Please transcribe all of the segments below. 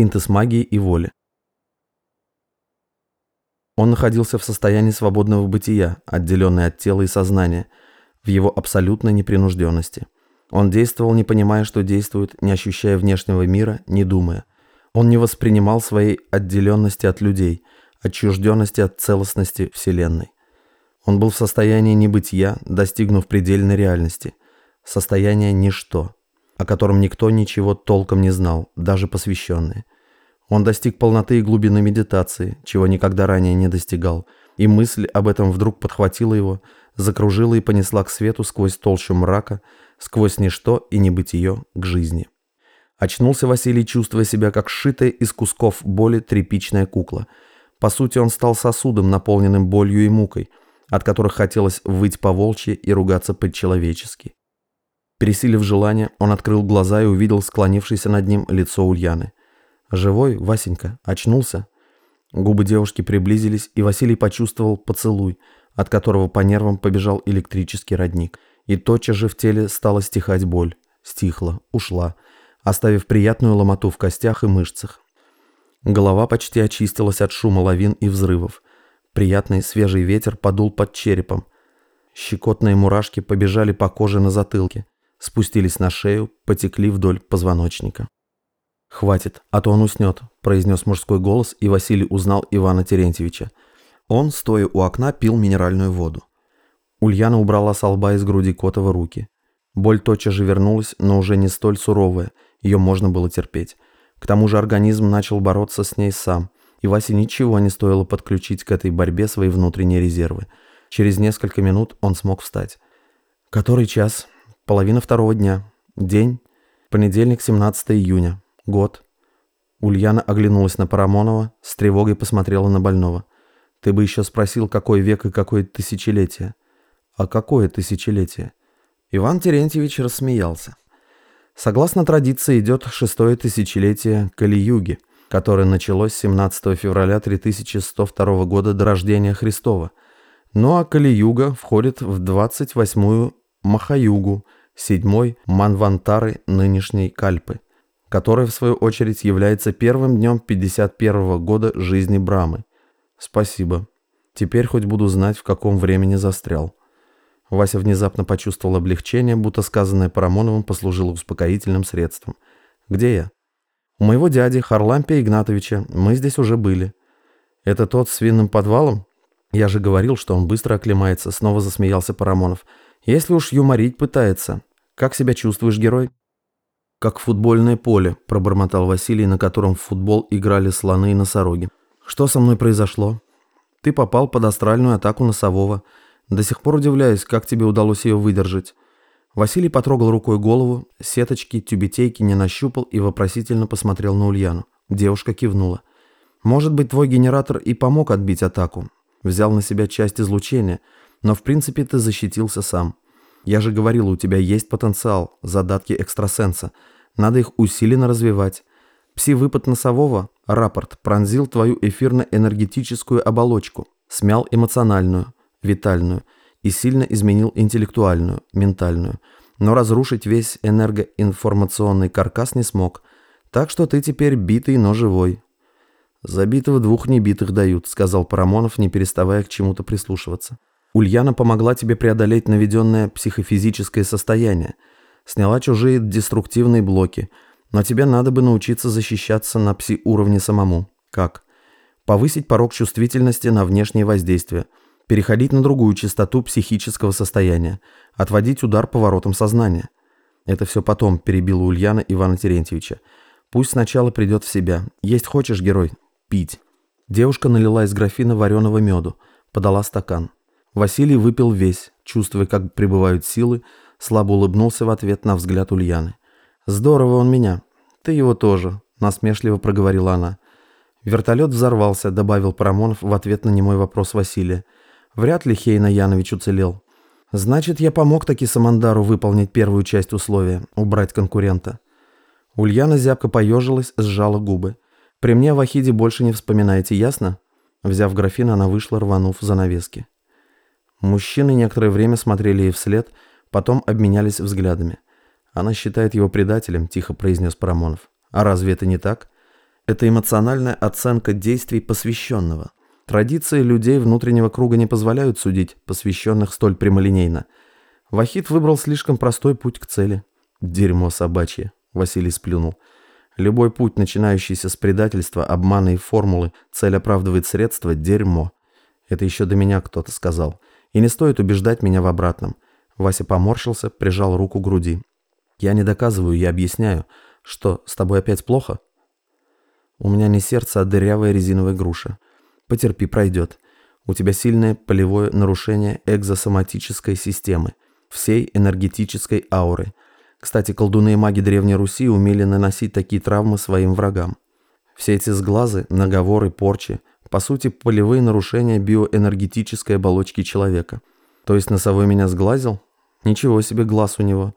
Синтез магии и воли. Он находился в состоянии свободного бытия, отделенный от тела и сознания, в его абсолютной непринужденности. Он действовал, не понимая, что действует, не ощущая внешнего мира, не думая. Он не воспринимал своей отделенности от людей, отчужденности от целостности Вселенной. Он был в состоянии небытия, достигнув предельной реальности, состояния ничто, о котором никто ничего толком не знал, даже посвященные. Он достиг полноты и глубины медитации, чего никогда ранее не достигал, и мысль об этом вдруг подхватила его, закружила и понесла к свету сквозь толщу мрака, сквозь ничто и небытие к жизни. Очнулся Василий, чувствуя себя как сшитая из кусков боли тряпичная кукла. По сути, он стал сосудом, наполненным болью и мукой, от которых хотелось выть по волчьи и ругаться по-человечески. Пересилив желание, он открыл глаза и увидел склонившееся над ним лицо Ульяны. «Живой, Васенька? Очнулся?» Губы девушки приблизились, и Василий почувствовал поцелуй, от которого по нервам побежал электрический родник. И тотчас же в теле стала стихать боль. Стихла, ушла оставив приятную ломоту в костях и мышцах. Голова почти очистилась от шума лавин и взрывов. Приятный свежий ветер подул под черепом. Щекотные мурашки побежали по коже на затылке, спустились на шею, потекли вдоль позвоночника. «Хватит, а то он уснет», – произнес мужской голос, и Василий узнал Ивана Терентьевича. Он, стоя у окна, пил минеральную воду. Ульяна убрала с лба из груди Котова руки. Боль тотчас же вернулась, но уже не столь суровая – ее можно было терпеть. К тому же организм начал бороться с ней сам, и Васе ничего не стоило подключить к этой борьбе свои внутренние резервы. Через несколько минут он смог встать. Который час? Половина второго дня. День? Понедельник, 17 июня. Год. Ульяна оглянулась на Парамонова, с тревогой посмотрела на больного. «Ты бы еще спросил, какой век и какое тысячелетие». «А какое тысячелетие?» Иван Терентьевич рассмеялся. Согласно традиции идет шестое тысячелетие Кали-юги, которое началось 17 февраля 3102 года до рождения Христова. Ну а Кали-юга входит в 28-ю Махаюгу, седьмой Манвантары нынешней Кальпы, которая в свою очередь является первым днем 51 -го года жизни Брамы. Спасибо. Теперь хоть буду знать, в каком времени застрял. Вася внезапно почувствовал облегчение, будто сказанное Парамоновым послужило успокоительным средством. «Где я?» «У моего дяди, Харлампия Игнатовича. Мы здесь уже были». «Это тот с винным подвалом?» «Я же говорил, что он быстро оклемается», — снова засмеялся Парамонов. «Если уж юморить пытается. Как себя чувствуешь, герой?» «Как футбольное поле», — пробормотал Василий, на котором в футбол играли слоны и носороги. «Что со мной произошло?» «Ты попал под астральную атаку носового». До сих пор удивляюсь, как тебе удалось ее выдержать. Василий потрогал рукой голову, сеточки, тюбетейки не нащупал и вопросительно посмотрел на Ульяну. Девушка кивнула. «Может быть, твой генератор и помог отбить атаку. Взял на себя часть излучения, но в принципе ты защитился сам. Я же говорил, у тебя есть потенциал, задатки экстрасенса. Надо их усиленно развивать. Пси-выпад носового, рапорт, пронзил твою эфирно-энергетическую оболочку, смял эмоциональную витальную, и сильно изменил интеллектуальную, ментальную. Но разрушить весь энергоинформационный каркас не смог. Так что ты теперь битый, но живой. «Забитого двух небитых дают», — сказал Парамонов, не переставая к чему-то прислушиваться. «Ульяна помогла тебе преодолеть наведенное психофизическое состояние, сняла чужие деструктивные блоки, но тебе надо бы научиться защищаться на пси-уровне самому. Как? Повысить порог чувствительности на внешние воздействия — переходить на другую частоту психического состояния, отводить удар поворотом сознания. Это все потом перебила Ульяна Ивана Терентьевича. Пусть сначала придет в себя. Есть хочешь, герой? Пить. Девушка налила из графина вареного меду, подала стакан. Василий выпил весь, чувствуя, как прибывают силы, слабо улыбнулся в ответ на взгляд Ульяны. «Здорово он меня. Ты его тоже», – насмешливо проговорила она. Вертолет взорвался, добавил Парамонов в ответ на немой вопрос Василия. Вряд ли Хейна Янович уцелел. Значит, я помог таки Самандару выполнить первую часть условия – убрать конкурента. Ульяна зябко поежилась, сжала губы. «При мне в Ахиде больше не вспоминаете, ясно?» Взяв графин, она вышла, рванув занавески. Мужчины некоторое время смотрели ей вслед, потом обменялись взглядами. «Она считает его предателем», – тихо произнес Парамонов. «А разве это не так?» Это эмоциональная оценка действий посвященного. Традиции людей внутреннего круга не позволяют судить посвященных столь прямолинейно. Вахид выбрал слишком простой путь к цели. «Дерьмо собачье», — Василий сплюнул. «Любой путь, начинающийся с предательства, обмана и формулы, цель оправдывает средства — дерьмо». Это еще до меня кто-то сказал. И не стоит убеждать меня в обратном. Вася поморщился, прижал руку к груди. «Я не доказываю, я объясняю. Что, с тобой опять плохо?» «У меня не сердце, а дырявая резиновая груша. Потерпи, пройдет. У тебя сильное полевое нарушение экзосоматической системы, всей энергетической ауры. Кстати, колдуны и маги Древней Руси умели наносить такие травмы своим врагам. Все эти сглазы, наговоры, порчи – по сути, полевые нарушения биоэнергетической оболочки человека. То есть носовой меня сглазил? Ничего себе глаз у него.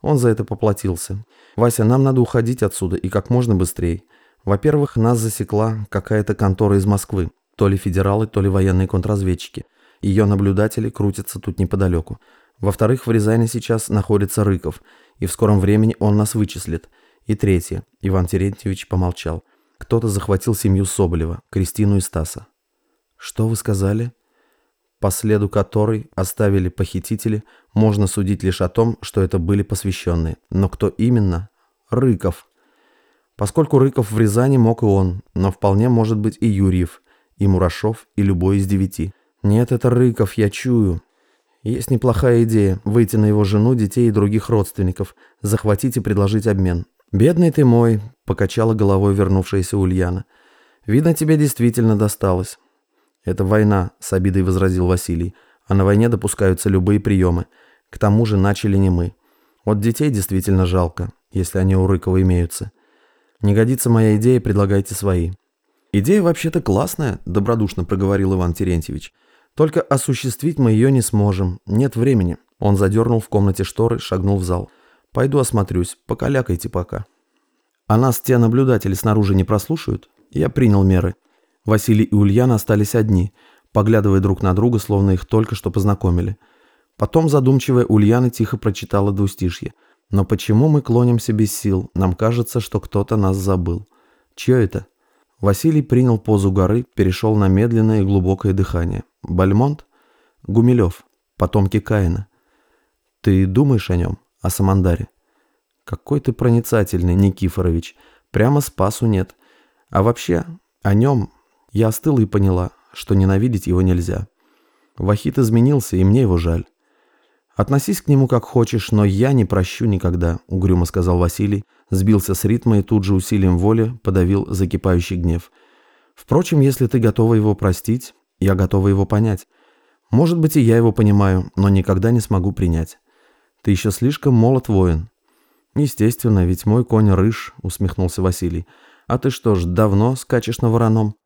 Он за это поплатился. Вася, нам надо уходить отсюда и как можно быстрее. Во-первых, нас засекла какая-то контора из Москвы. То ли федералы, то ли военные контрразведчики. Ее наблюдатели крутятся тут неподалеку. Во-вторых, в Рязани сейчас находится Рыков, и в скором времени он нас вычислит. И третье. Иван Терентьевич помолчал. Кто-то захватил семью Соболева, Кристину и Стаса. Что вы сказали? По следу которой оставили похитители, можно судить лишь о том, что это были посвященные. Но кто именно? Рыков. Поскольку Рыков в Рязани мог и он, но вполне может быть и Юрьев, и Мурашов, и любой из девяти. Нет, это Рыков, я чую. Есть неплохая идея – выйти на его жену, детей и других родственников, захватить и предложить обмен. «Бедный ты мой», – покачала головой вернувшаяся Ульяна. «Видно, тебе действительно досталось». «Это война», – с обидой возразил Василий. «А на войне допускаются любые приемы. К тому же начали не мы. Вот детей действительно жалко, если они у Рыкова имеются. Не годится моя идея, предлагайте свои». «Идея вообще-то классная», – добродушно проговорил Иван Терентьевич. «Только осуществить мы ее не сможем. Нет времени». Он задернул в комнате шторы, шагнул в зал. «Пойду осмотрюсь. Покалякайте пока». «А нас те наблюдатели снаружи не прослушают?» Я принял меры. Василий и Ульяна остались одни, поглядывая друг на друга, словно их только что познакомили. Потом задумчивая Ульяна тихо прочитала двустишье. «Но почему мы клонимся без сил? Нам кажется, что кто-то нас забыл. Чье это?» Василий принял позу горы, перешел на медленное и глубокое дыхание. «Бальмонт?» «Гумилев. Потомки Каина». «Ты думаешь о нем? О Самандаре?» «Какой ты проницательный, Никифорович. Прямо спасу нет. А вообще, о нем я остыла и поняла, что ненавидеть его нельзя. Вахит изменился, и мне его жаль». «Относись к нему как хочешь, но я не прощу никогда», — угрюмо сказал Василий, сбился с ритма и тут же усилием воли подавил закипающий гнев. «Впрочем, если ты готова его простить, я готова его понять. Может быть, и я его понимаю, но никогда не смогу принять. Ты еще слишком молод воин». «Естественно, ведь мой конь рыж», — усмехнулся Василий. «А ты что ж, давно скачешь на вороном?»